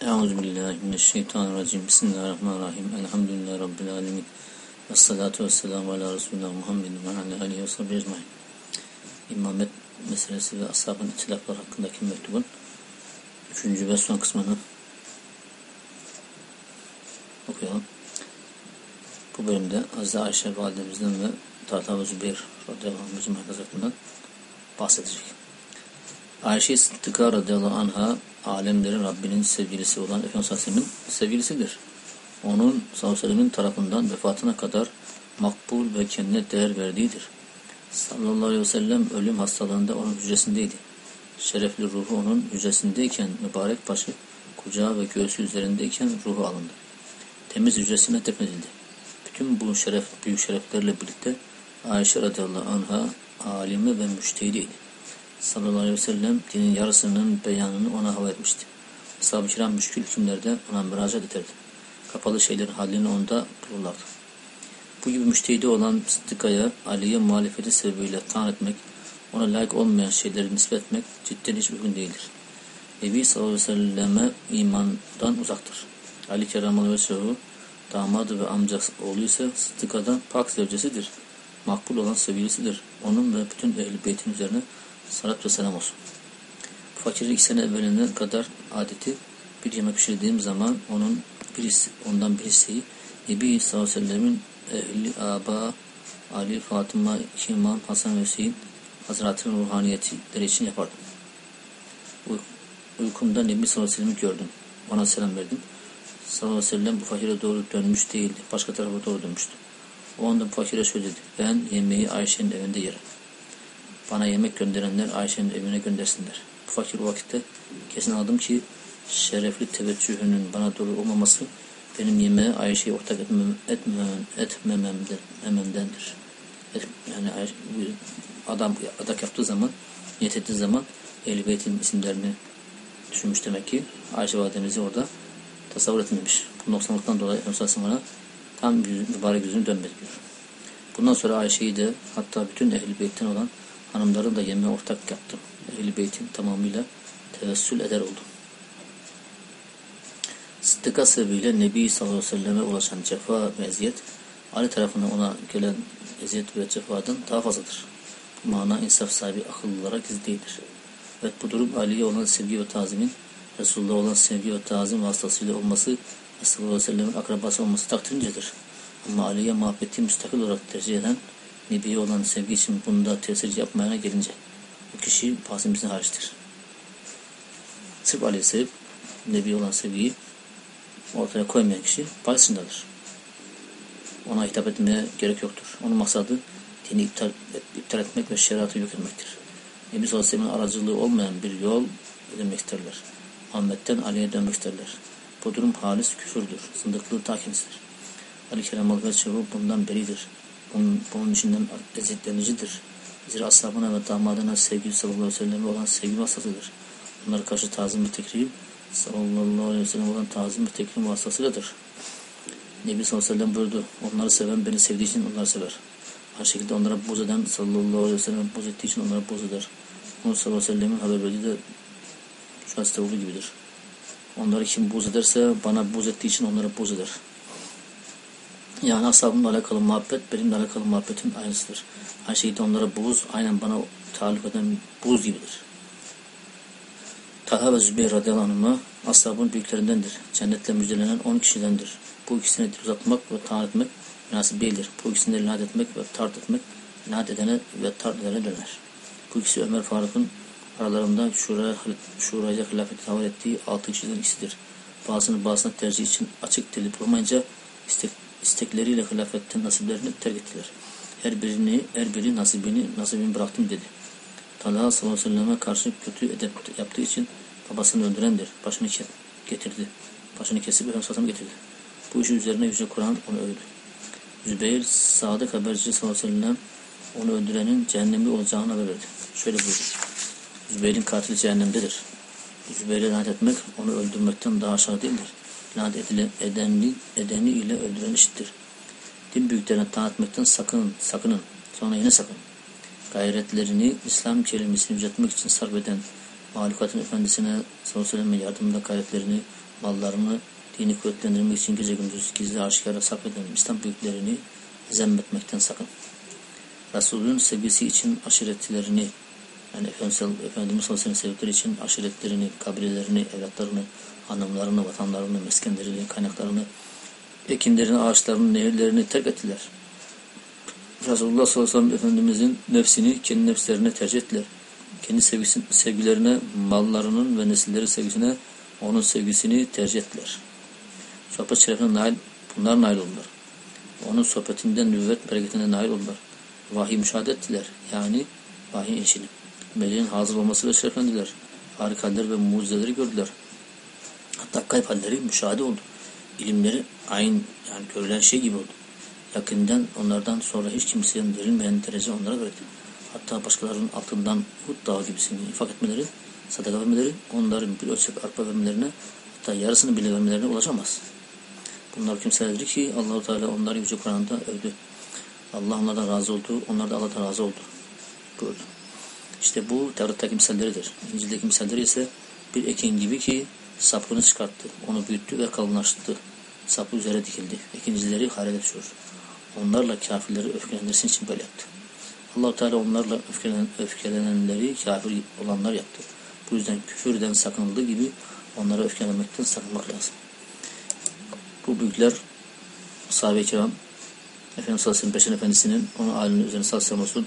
Euzubillahimineşşeytanirracim. Bismillahirrahmanirrahim. Elhamdülillahi Rabbil alemin. Ve salatu ve selamu ala Resulullah Muhammedin ve ala aleyhi ve sahibi ecmain. İmamet meselesi ve ashabın itilaflar hakkındaki mektubun üçüncü ve son kısmını okuyalım. Bu bölümde Hazreti Ayşe validemizden ve Talha ve Zübeyir radıyallahu anh bahsedecek. Ayşe Sıddıka radıyallahu anha alemlerin Rabbinin sevgilisi olan Efendimiz Aleyhisselam'ın sevgilisidir. Onun sallallahu tarafından vefatına kadar makbul ve kendine değer verdiğidir. Sallallahu aleyhi ve sellem ölüm hastalığında onun hücresindeydi. Şerefli ruhu onun hücresindeyken mübarek başı kucağı ve göğsü üzerindeyken ruhu alındı. Temiz hücresine defnedildi. Bütün bu şeref, büyük şereflerle birlikte Ayşe radıyallahu anha alimi ve müştehidiydi sallallahu aleyhi ve sellem dinin yarısının beyanını ona hava etmişti. Ashab-ı kiram müşkül hükümlerde ona müracaat ederdi. Kapalı şeylerin halini onda bulurlardı. Bu gibi müştehidi olan Sıddıka'ya Ali'ye muhalefeti sebebiyle tan etmek, ona layık olmayan şeyleri nispet etmek cidden hiç uygun değildir. Nebi sallallahu aleyhi ve selleme imandan uzaktır. Ali Keramalı ve Şehu, damadı ve amcası oğlu ise Sıddıka'dan pak zevcesidir. Makbul olan sevgilisidir. Onun ve bütün ehl beytin üzerine salat ve selam olsun. Fakirin iki sene evvelinden kadar adeti bir yemek pişirdiğim zaman onun birisi, ondan birisi Nebi sallallahu aleyhi ve sellemin ehli aba Ali, Fatıma, imam, Hasan ve Hüseyin Hazretinin ruhaniyetleri için yapardım. Uy uykumda Nebi sallallahu aleyhi ve sellem'i gördüm. Ona selam verdim. Sallallahu aleyhi ve sellem bu fakire doğru dönmüş değildi. Başka tarafa doğru dönmüştü. O anda bu fakire şöyle dedi. Ben yemeği Ayşe'nin evinde yerim. Bana yemek gönderenler Ayşe'nin evine göndersinler. Bu fakir vakitte kesin aldım ki şerefli teveccühünün bana doğru olmaması benim yemeğe Ayşe'yi ortak etmem, etmemem, etmememdendir. Et, yani adam adak yaptığı zaman, niyet ettiği zaman Ehl-i Beyt'in isimlerini düşünmüş demek ki Ayşe Validemizi orada tasavvur etmemiş. Bu noksanlıktan dolayı Efendimiz bana tam mübarek yüzünü dönmedi diyor. Bundan sonra Ayşe'yi de hatta bütün Ehl-i Beyt'ten olan hanımların da yemeğe ortak yaptım. Ehl-i Beyt'in tamamıyla tevessül eder oldum. Sıddıka sebebiyle Nebi sallallahu aleyhi ve selleme ulaşan cefa ve eziyet Ali tarafından ona gelen eziyet ve cefadan daha fazladır. Bu mana insaf sahibi akıllılara gizli değildir. Evet bu durum Ali'ye olan sevgi ve tazimin Resulullah'a olan sevgi ve tazim vasıtasıyla olması sallallahu aleyhi ve sellemin akrabası olması takdirincedir. Ama Ali'ye muhabbeti müstakil olarak tercih eden Nebi'ye olan sevgi için bunda tesir yapmayana gelince bu kişi pasimizin hariçtir. Sırf Ali'yi sevip Nebi'ye olan sevgiyi ortaya koymayan kişi pasindadır. Ona hitap etmeye gerek yoktur. Onun maksadı dini iptal, iptal etmek ve şeriatı yok etmektir. Nebi sallallahu aracılığı olmayan bir yol edinmek isterler. Muhammed'den Ali'ye dönmek isterler. Bu durum halis küfürdür. Zındıklığı ta kendisidir. Ali Kerem Alfayçoğlu bundan beridir bunun, bunun içinden eziyetlenicidir. Zira ashabına ve damadına sevgili sallallahu aleyhi ve sellem'e olan sevgi vasıtasıdır. Onlara karşı tazim ve tekrim sallallahu aleyhi ve sellem olan tazim ve tekrim vasıtasıyladır. Nebi sallallahu aleyhi ve sellem buyurdu. Onları seven beni sevdiği için onları sever. Aynı şekilde onlara buz eden sallallahu aleyhi ve sellem buz ettiği için onlara buz eder. Onun sallallahu aleyhi ve sellemin haber verdiği de şu hadiste olduğu gibidir. Onları kim buz ederse bana buz ettiği için onlara buz eder. Yani ashabımla alakalı muhabbet benimle alakalı muhabbetin aynısıdır. Aynı şekilde onlara buz aynen bana talip eden buz gibidir. Talha ve Zübeyir radıyallahu anh'a ashabın büyüklerindendir. Cennetle müjdelenen on kişidendir. Bu ikisine dil uzatmak ve taat etmek münasip değildir. Bu ikisine linat etmek ve tart etmek linat edene ve tart edene döner. Bu ikisi Ömer Faruk'un aralarında şuraya, şuraya hilafeti havale ettiği altı kişiden ikisidir. Bazısını bazısına tercih için açık dili bulamayınca istek istekleriyle hilafetten nasiplerini terk ettiler. Her birini, her biri nasibini, nasibini bıraktım dedi. Talha sallallahu aleyhi ve karşı kötü edep yaptığı için babasını öldürendir. Başını getirdi. Başını kesip Efendimiz getirdi. Bu işi üzerine Yüce Kur'an onu övdü. Zübeyir sadık haberci sallallahu aleyhi ve sellem onu öldürenin cehennemli olacağını haber verdi. Şöyle buyurdu. Zübeyir'in katili cehennemdedir. Zübeyir'e lanet etmek onu öldürmekten daha aşağı değildir isnat edenli, edeni ile öldüren işittir. Din büyüklerine tanıtmaktan sakının, sakının. Sonra yine sakın. Gayretlerini İslam kelimesini yüceltmek için sarf eden mahlukatın efendisine sallallahu yardımında gayretlerini, mallarını dini kuvvetlendirmek için gece gündüz gizli aşikara sarf eden İslam büyüklerini zemmetmekten sakın. Resulün sevgisi için aşiretlerini yani Efendimiz, sallallahu aleyhi ve sellem için aşiretlerini, kabilelerini, evlatlarını, hanımlarını, vatanlarını, meskenlerini, kaynaklarını, ekinlerini, ağaçlarını, nehirlerini terk ettiler. Resulullah sallallahu aleyhi ve Efendimizin nefsini kendi nefslerine tercih ettiler. Kendi sevgisi, sevgilerine, mallarının ve nesilleri sevgisine onun sevgisini tercih ettiler. Sohbet şerefine nail, bunlar nail oldular. Onun sohbetinden nüvvet bereketine nail oldular. Vahiy müşahede ettiler. Yani vahiy inişini. Meleğin hazır olmasıyla şereflendiler. Harikalar ve mucizeleri gördüler. Hatta kayıp halleri müşahede oldu. İlimleri aynı yani görülen şey gibi oldu. Yakından onlardan sonra hiç kimsenin verilmeyen derece onlara verildi. Hatta başkalarının altından Hud dağı gibisini ifak etmeleri, sadaka vermeleri, onların bir ölçek arpa vermelerine, hatta yarısını bile vermelerine ulaşamaz. Bunlar kimselerdir ki Allahu Teala onları Yüce Kur'an'da övdü. Allah onlardan razı oldu, onlar da Allah'tan razı oldu. Buyurdu. İşte bu Tevrat'taki misalleridir. İncil'deki misalleri ise bir ekin gibi ki sapını çıkarttı, onu büyüttü ve kalınlaştırdı. Sapı üzere dikildi. Ekincileri hayrete düşürür. Onlarla kafirleri öfkelendirsin için böyle yaptı. allah Teala onlarla öfkelenen, öfkelenenleri kafir olanlar yaptı. Bu yüzden küfürden sakınıldığı gibi onlara öfkelenmekten sakınmak lazım. Bu büyükler sahabe-i kiram Efendimiz sallallahu aleyhi efendisinin onun ailinin üzerine sallallahu aleyhi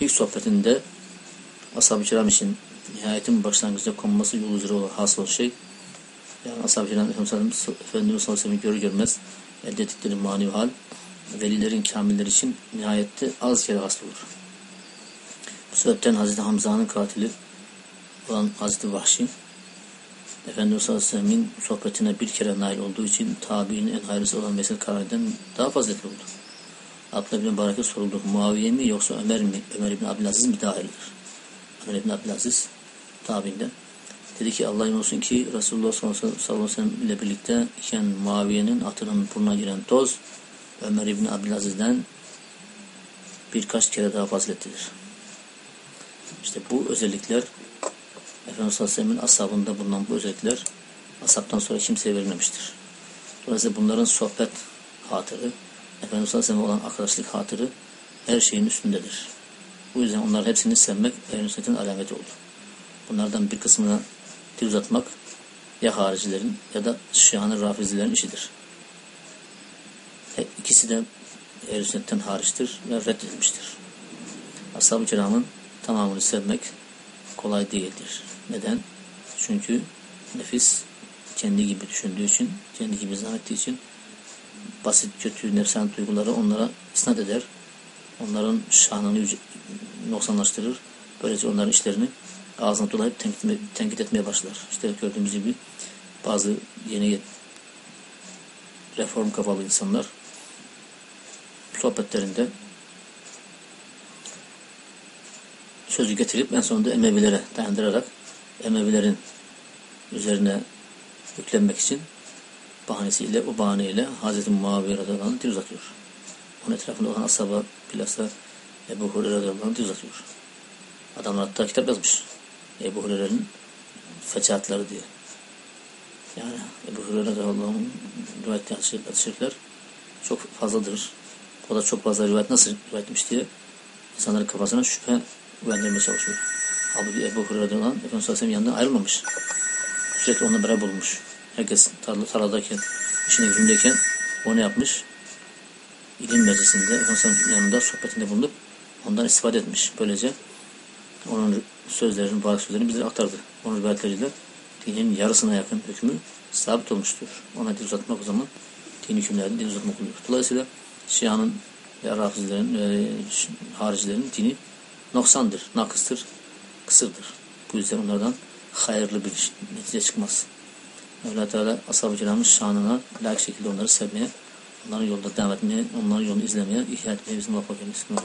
ilk sohbetinde ashab-ı kiram için nihayetin başlangıcında konması yolu üzere olan hasıl şey yani ashab-ı kiram Efendimiz sallallahu görür görmez elde ettikleri manevi hal velilerin kamiller için nihayette az kere hasıl olur. Bu sebepten Hazreti Hamza'nın katili olan Hazreti Vahşi Efendimiz sallallahu sohbetine bir kere nail olduğu için tabiinin en hayırlısı olan Mesih Karani'den daha faziletli oldu. Abdullah bin Barak'a soruldu. Muaviye mi yoksa Ömer mi? Ömer bin Abdülaziz mi hayırlıdır? Ömer bin Abdülaziz tabiinden. Dedi ki Allah'ın olsun ki Resulullah sallallahu aleyhi ve sellem ile birlikte iken Muaviye'nin atının burnuna giren toz Ömer İbni Abdülaziz'den birkaç kere daha faziletlidir. İşte bu özellikler Efendimiz Aleyhisselam'ın ashabında bulunan bu özellikler ashabtan sonra kimseye verilmemiştir. Dolayısıyla bunların sohbet hatırı, Efendimiz Aleyhisselam'a olan arkadaşlık hatırı her şeyin üstündedir. Bu yüzden onların hepsini sevmek sünnetin alameti oldu. Bunlardan bir kısmına dil uzatmak ya haricilerin ya da şianı rafizilerin işidir. İkisi de ehl sünnetten hariçtir ve reddedilmiştir. Ashab-ı kiramın tamamını sevmek kolay değildir. Neden? Çünkü nefis kendi gibi düşündüğü için, kendi gibi zannettiği için basit, kötü, nefsan duyguları onlara isnat eder. Onların şanını noksanlaştırır. Böylece onların işlerini ağzına dolayıp tenkit, tenkit etmeye başlar. İşte gördüğümüz gibi bazı yeni reform kafalı insanlar sohbetlerinde sözü getirip en sonunda Emevilere dayandırarak Emevilerin üzerine yüklenmek için bahanesiyle, o bahaneyle Hz. Muaviye radıyallahu anh dil uzatıyor. Onun etrafında olan ashaba bilhassa Ebu Hureyre radıyallahu anh dil uzatıyor. Adamlar hatta kitap yazmış. Ebu Hureyre'nin fecaatları diye. Yani Ebu Hureyre anh rivayet hadis çok fazladır. O da çok fazla rivayet nasıl rivayet etmiş diye insanların kafasına şüphe güvendirmeye çalışıyor. Halbuki Ebu Hureyre radıyallahu anh Efendimiz Aleyhisselam yanından ayrılmamış. Sürekli onunla beraber bulunmuş. Herkes tarla, tarladayken, işine gücündeyken o ne yapmış? İlim meclisinde Efendimiz yanında sohbetinde bulunup ondan istifade etmiş. Böylece onun sözlerini, bazı sözlerini bize aktardı. Onun rivayetleriyle dinin yarısına yakın hükmü sabit olmuştur. Ona dil uzatmak o zaman din hükümlerinin dil uzatmak oluyor. Dolayısıyla Şia'nın ve Rafizilerin, e, haricilerin dini noksandır, nakıstır, kısırdır. Bu yüzden onlardan hayırlı bir netice çıkmaz. Mevla Teala ashab-ı kiramın şanına layık şekilde onları sevmeye, onların yolda devam etmeye, onların yolunu izlemeye, ihya etmeye bizim muvaffak eylesin.